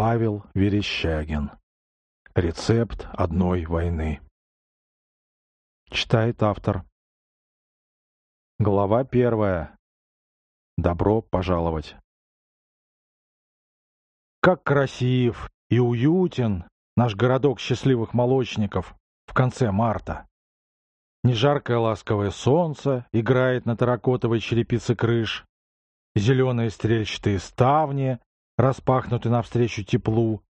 Павел Верещагин. Рецепт одной войны. Читает автор. Глава первая. Добро пожаловать. Как красив и уютен наш городок счастливых молочников в конце марта. Нежаркое ласковое солнце играет на терракотовой черепице крыш, зеленые стрельчатые ставни распахнуты навстречу теплу,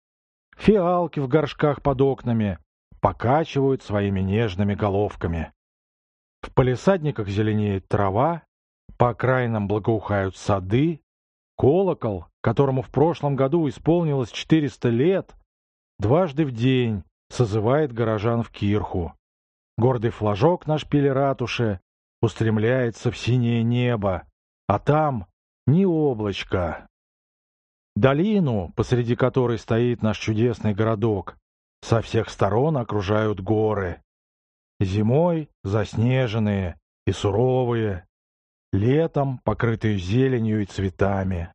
фиалки в горшках под окнами покачивают своими нежными головками. В палисадниках зеленеет трава, по окраинам благоухают сады, колокол, которому в прошлом году исполнилось 400 лет, дважды в день созывает горожан в кирху. Гордый флажок на шпиле ратуши устремляется в синее небо, а там ни облачка. Долину, посреди которой стоит наш чудесный городок, со всех сторон окружают горы. Зимой заснеженные и суровые, летом покрытые зеленью и цветами.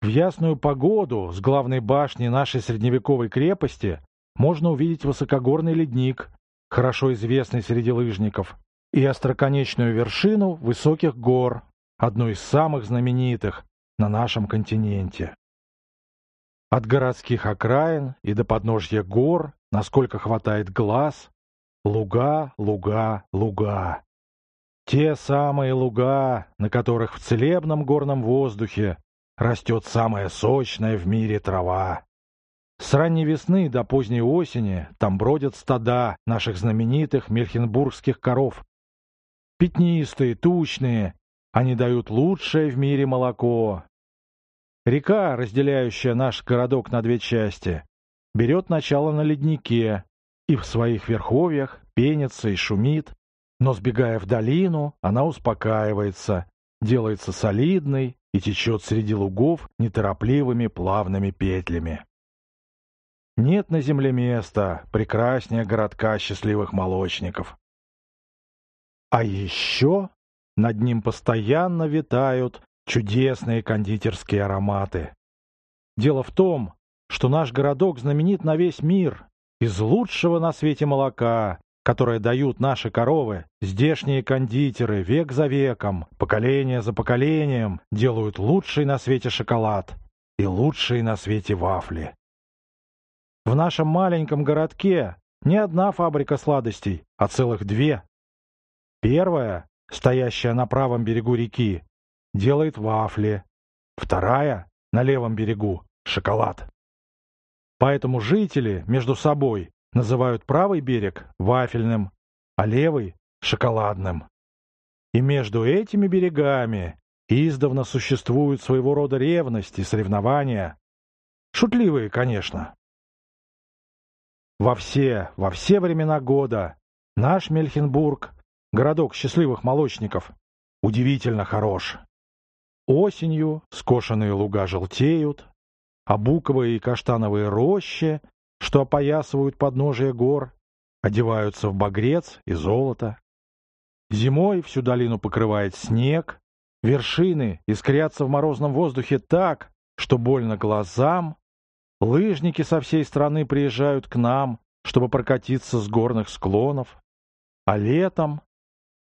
В ясную погоду с главной башни нашей средневековой крепости можно увидеть высокогорный ледник, хорошо известный среди лыжников, и остроконечную вершину высоких гор, одну из самых знаменитых на нашем континенте. От городских окраин и до подножья гор, насколько хватает глаз, луга, луга, луга. Те самые луга, на которых в целебном горном воздухе растет самая сочная в мире трава. С ранней весны до поздней осени там бродят стада наших знаменитых мельхенбургских коров. Пятнистые, тучные, они дают лучшее в мире молоко. Река, разделяющая наш городок на две части, берет начало на леднике и в своих верховьях пенится и шумит, но, сбегая в долину, она успокаивается, делается солидной и течет среди лугов неторопливыми плавными петлями. Нет на земле места прекраснее городка счастливых молочников. А еще над ним постоянно витают чудесные кондитерские ароматы. Дело в том, что наш городок знаменит на весь мир. Из лучшего на свете молока, которое дают наши коровы, здешние кондитеры век за веком, поколение за поколением делают лучший на свете шоколад и лучшие на свете вафли. В нашем маленьком городке не одна фабрика сладостей, а целых две. Первая стоящая на правом берегу реки, делает вафли. Вторая, на левом берегу, шоколад. Поэтому жители между собой называют правый берег вафельным, а левый — шоколадным. И между этими берегами издавна существуют своего рода ревности, соревнования. Шутливые, конечно. Во все, во все времена года наш Мельхенбург городок счастливых молочников, удивительно хорош. Осенью скошенные луга желтеют, а буковые и каштановые рощи, что опоясывают подножие гор, одеваются в багрец и золото. Зимой всю долину покрывает снег, вершины искрятся в морозном воздухе так, что больно глазам. Лыжники со всей страны приезжают к нам, чтобы прокатиться с горных склонов. А летом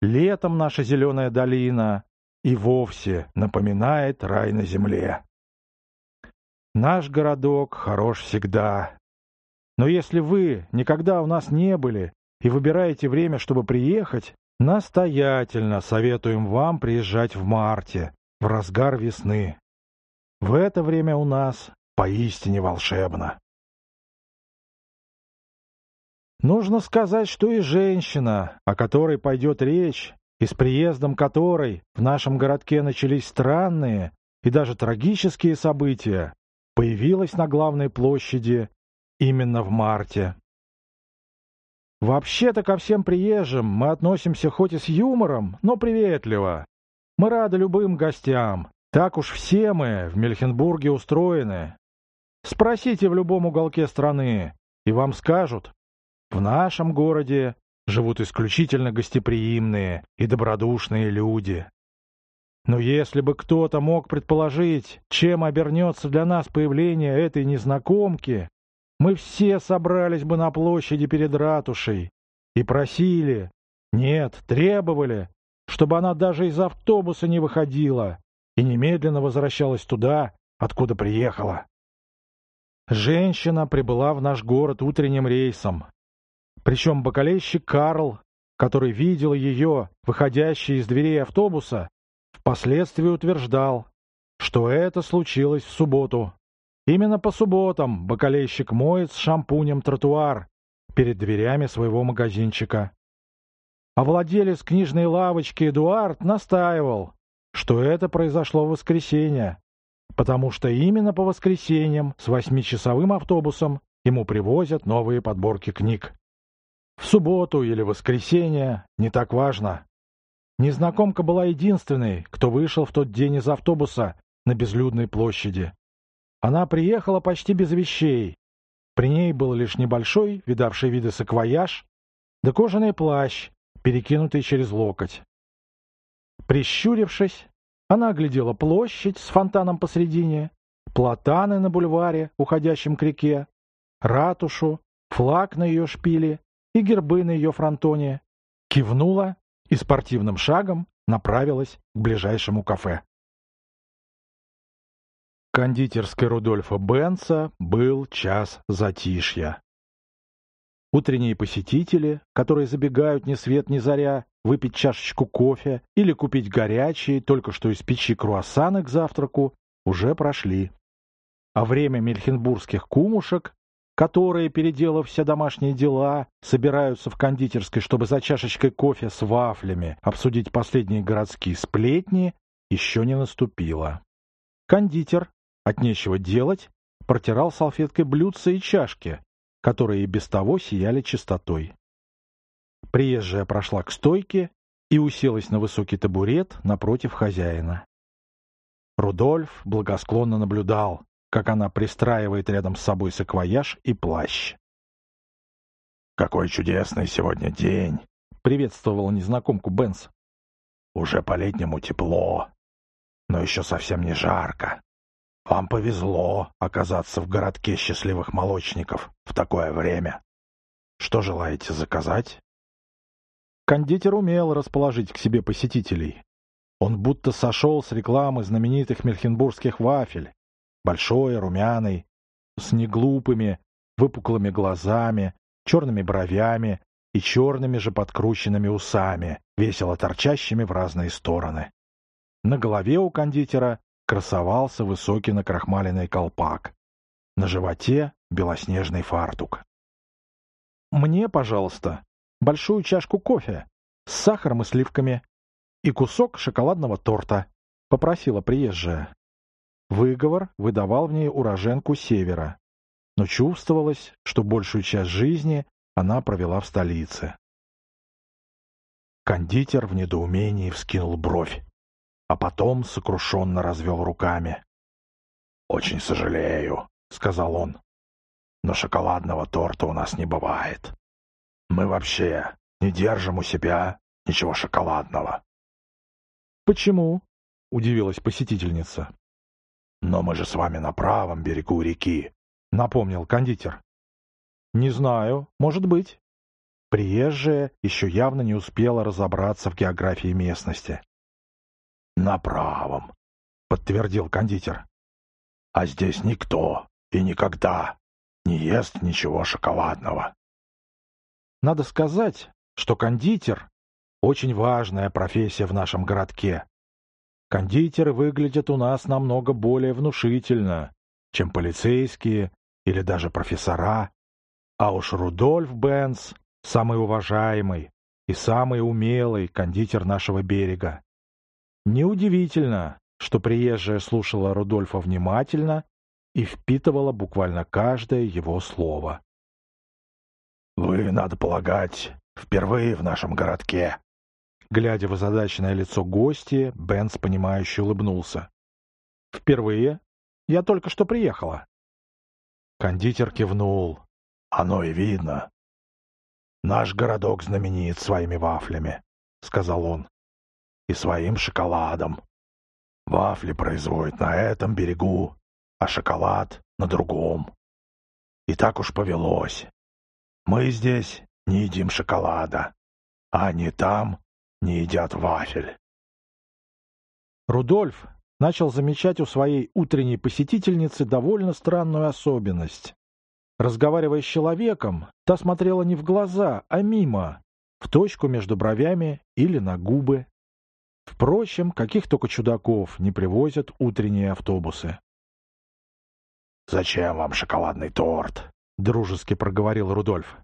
Летом наша зеленая долина и вовсе напоминает рай на земле. Наш городок хорош всегда. Но если вы никогда у нас не были и выбираете время, чтобы приехать, настоятельно советуем вам приезжать в марте, в разгар весны. В это время у нас поистине волшебно. Нужно сказать, что и женщина, о которой пойдет речь, и с приездом которой в нашем городке начались странные и даже трагические события, появилась на главной площади именно в марте. Вообще-то ко всем приезжим мы относимся хоть и с юмором, но приветливо. Мы рады любым гостям. Так уж все мы в Мельхенбурге устроены. Спросите в любом уголке страны, и вам скажут, в нашем городе живут исключительно гостеприимные и добродушные люди. Но если бы кто-то мог предположить, чем обернется для нас появление этой незнакомки, мы все собрались бы на площади перед ратушей и просили, нет, требовали, чтобы она даже из автобуса не выходила и немедленно возвращалась туда, откуда приехала. Женщина прибыла в наш город утренним рейсом. Причем бакалейщик Карл, который видел ее, выходящей из дверей автобуса, впоследствии утверждал, что это случилось в субботу. Именно по субботам бакалейщик моет с шампунем тротуар перед дверями своего магазинчика. А владелец книжной лавочки Эдуард настаивал, что это произошло в воскресенье, потому что именно по воскресеньям с восьмичасовым автобусом ему привозят новые подборки книг. В субботу или воскресенье не так важно. Незнакомка была единственной, кто вышел в тот день из автобуса на безлюдной площади. Она приехала почти без вещей. При ней был лишь небольшой, видавший виды саквояж, да кожаный плащ, перекинутый через локоть. Прищурившись, она оглядела площадь с фонтаном посредине, платаны на бульваре, уходящем к реке, ратушу, флаг на ее шпиле и гербы на ее фронтоне, кивнула и спортивным шагом направилась к ближайшему кафе. Кондитерской Рудольфа Бенца был час затишья. Утренние посетители, которые забегают ни свет ни заря, выпить чашечку кофе или купить горячие, только что из печи круассаны к завтраку, уже прошли. А время мельхенбургских кумушек, которые, переделав все домашние дела, собираются в кондитерской, чтобы за чашечкой кофе с вафлями обсудить последние городские сплетни, еще не наступило. Кондитер, от нечего делать, протирал салфеткой блюдца и чашки, которые и без того сияли чистотой. Приезжая прошла к стойке и уселась на высокий табурет напротив хозяина. Рудольф благосклонно наблюдал, как она пристраивает рядом с собой саквояж и плащ. «Какой чудесный сегодня день!» — приветствовала незнакомку Бенс. «Уже по-летнему тепло, но еще совсем не жарко. Вам повезло оказаться в городке счастливых молочников в такое время. Что желаете заказать? Кондитер умел расположить к себе посетителей. Он будто сошел с рекламы знаменитых мельхенбургских вафель. Большой, румяный, с неглупыми, выпуклыми глазами, черными бровями и черными же подкрученными усами, весело торчащими в разные стороны. На голове у кондитера красовался высокий накрахмаленный колпак. На животе белоснежный фартук. «Мне, пожалуйста, большую чашку кофе с сахаром и сливками и кусок шоколадного торта», — попросила приезжая. Выговор выдавал в ней уроженку севера, но чувствовалось, что большую часть жизни она провела в столице. Кондитер в недоумении вскинул бровь а потом сокрушенно развел руками. «Очень сожалею», — сказал он, — «но шоколадного торта у нас не бывает. Мы вообще не держим у себя ничего шоколадного». «Почему?» — удивилась посетительница. «Но мы же с вами на правом берегу реки», — напомнил кондитер. «Не знаю, может быть». Приезжая еще явно не успела разобраться в географии местности. «На правом», — подтвердил кондитер. «А здесь никто и никогда не ест ничего шоколадного». Надо сказать, что кондитер — очень важная профессия в нашем городке. Кондитеры выглядят у нас намного более внушительно, чем полицейские или даже профессора. А уж Рудольф Бенц — самый уважаемый и самый умелый кондитер нашего берега. Неудивительно, что приезжая слушала Рудольфа внимательно и впитывала буквально каждое его слово. «Вы, надо полагать, впервые в нашем городке». Глядя в озадаченное лицо гости, Бенс, понимающе улыбнулся. «Впервые? Я только что приехала». Кондитер кивнул. «Оно и видно. Наш городок знаменит своими вафлями», — сказал он и своим шоколадом. Вафли производят на этом берегу, а шоколад на другом. И так уж повелось. Мы здесь не едим шоколада, а они там не едят вафель. Рудольф начал замечать у своей утренней посетительницы довольно странную особенность. Разговаривая с человеком, та смотрела не в глаза, а мимо, в точку между бровями или на губы. Впрочем, каких только чудаков не привозят утренние автобусы. «Зачем вам шоколадный торт?» — дружески проговорил Рудольф.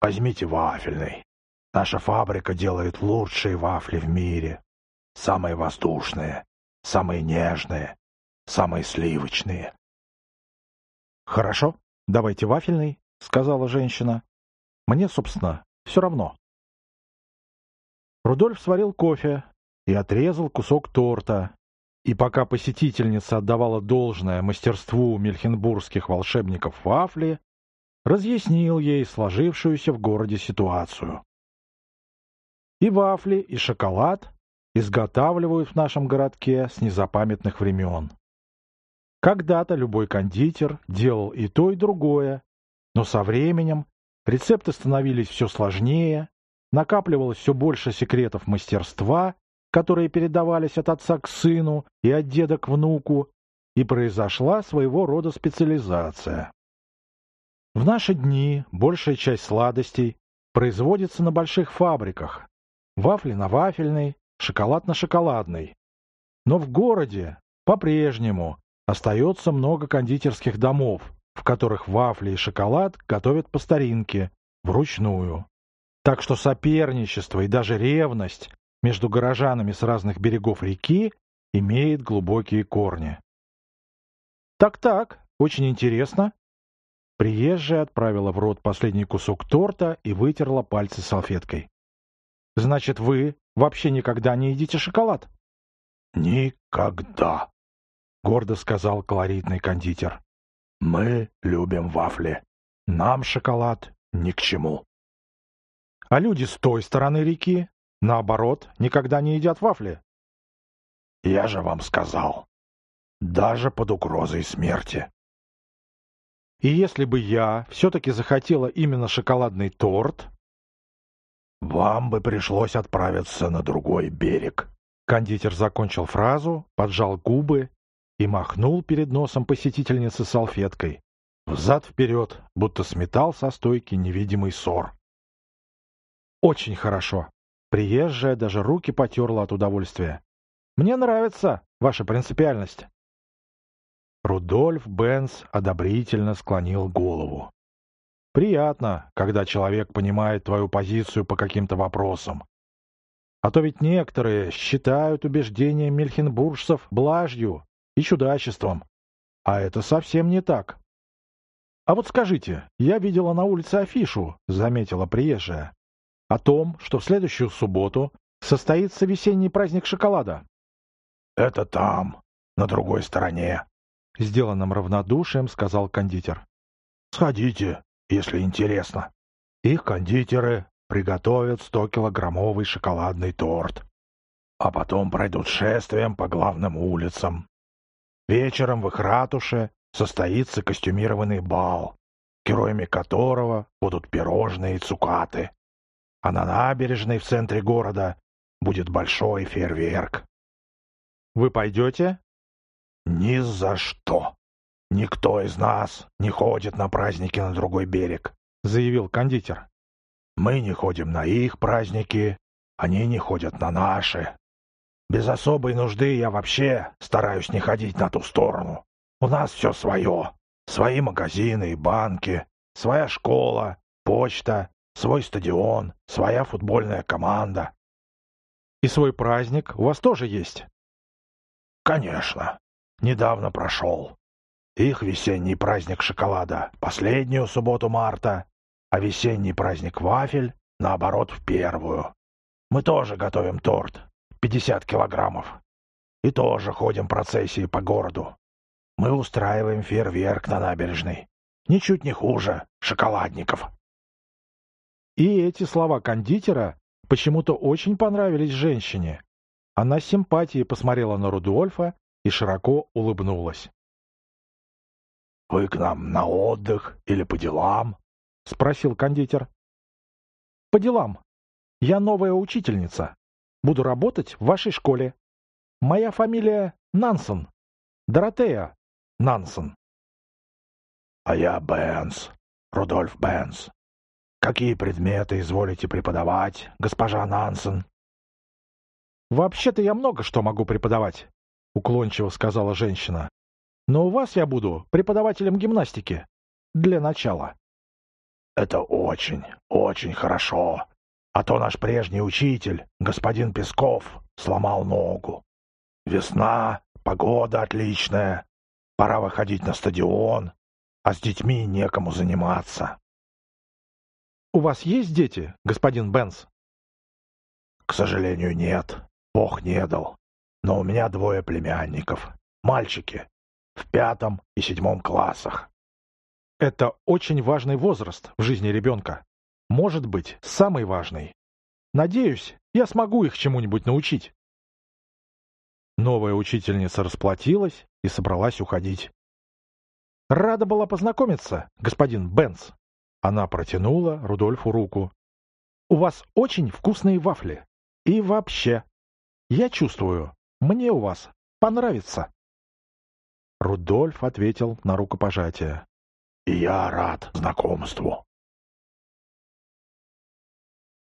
«Возьмите вафельный. Наша фабрика делает лучшие вафли в мире. Самые воздушные, самые нежные, самые сливочные». «Хорошо, давайте вафельный», — сказала женщина. «Мне, собственно, все равно». Рудольф сварил кофе и отрезал кусок торта, и пока посетительница отдавала должное мастерству мельхенбургских волшебников вафли, разъяснил ей сложившуюся в городе ситуацию. И вафли, и шоколад изготавливают в нашем городке с незапамятных времен. Когда-то любой кондитер делал и то, и другое, но со временем рецепты становились все сложнее, накапливалось все больше секретов мастерства, которые передавались от отца к сыну и от деда к внуку, и произошла своего рода специализация. В наши дни большая часть сладостей производится на больших фабриках. Вафли на вафельной, шоколад на шоколадной. Но в городе по-прежнему остается много кондитерских домов, в которых вафли и шоколад готовят по старинке, вручную. Так что соперничество и даже ревность между горожанами с разных берегов реки имеет глубокие корни. «Так-так, очень интересно». Приезжая отправила в рот последний кусок торта и вытерла пальцы салфеткой. «Значит, вы вообще никогда не едите шоколад?» «Никогда», — гордо сказал колоритный кондитер. «Мы любим вафли. Нам шоколад ни к чему». «А люди с той стороны реки Наоборот, никогда не едят вафли. Я же вам сказал. Даже под угрозой смерти. И если бы я все-таки захотела именно шоколадный торт... Вам бы пришлось отправиться на другой берег. Кондитер закончил фразу, поджал губы и махнул перед носом посетительницы салфеткой. Взад-вперед, будто сметал со стойки невидимый ссор. «Очень хорошо», Приезжая даже руки потерла от удовольствия. «Мне нравится ваша принципиальность». Рудольф Бенц одобрительно склонил голову. «Приятно, когда человек понимает твою позицию по каким-то вопросам. А то ведь некоторые считают убеждения мельхенбуржцев блажью и чудачеством. А это совсем не так. А вот скажите, я видела на улице афишу, заметила приезжая о том, что в следующую субботу состоится весенний праздник шоколада. «Это там, на другой стороне», — сделанным равнодушием сказал кондитер. «Сходите, если интересно. Их кондитеры приготовят 100-килограммовый шоколадный торт, а потом пройдут шествием по главным улицам. Вечером в их ратуше состоится костюмированный бал, героями которого будут пирожные и цукаты а на набережной в центре города будет большой фейерверк. Вы пойдете? Ни за что. Никто из нас не ходит на праздники на другой берег, заявил кондитер. Мы не ходим на их праздники, они не ходят на наши. Без особой нужды я вообще стараюсь не ходить на ту сторону. У нас все свое. Свои магазины и банки, своя школа, почта, свой стадион, своя футбольная команда. И свой праздник у вас тоже есть? Конечно. Недавно прошел. Их весенний праздник шоколада — последнюю субботу марта, а весенний праздник вафель, наоборот, в первую. Мы тоже готовим торт, 50 килограммов. И тоже ходим процессии по городу. Мы устраиваем фейерверк на набережной. Ничуть не хуже шоколадников. И эти слова кондитера почему-то очень понравились женщине. Она с симпатией посмотрела на Рудольфа и широко улыбнулась. «Вы к нам на отдых или по делам?» — спросил кондитер. «По делам. Я новая учительница. Буду работать в вашей школе. Моя фамилия Нансон. Доротея Нансон». «А я Бенс, Рудольф Бенс. Какие предметы изволите преподавать, госпожа Нансон?» «Вообще-то я много что могу преподавать», — уклончиво сказала женщина. «Но у вас я буду преподавателем гимнастики. Для начала». «Это очень, очень хорошо. А то наш прежний учитель, господин Песков, сломал ногу. Весна, погода отличная. Пора выходить на стадион, а с детьми некому заниматься». «У вас есть дети, господин Бенс?» «К сожалению, нет. Бог не дал. Но у меня двое племянников. Мальчики. В пятом и седьмом классах. Это очень важный возраст в жизни ребенка. Может быть, самый важный. Надеюсь, я смогу их чему-нибудь научить. Новая учительница расплатилась и собралась уходить. «Рада была познакомиться, господин Бенц». Она протянула Рудольфу руку. «У вас очень вкусные вафли. И вообще, я чувствую, мне у вас понравится». Рудольф ответил на рукопожатие. Я рад знакомству.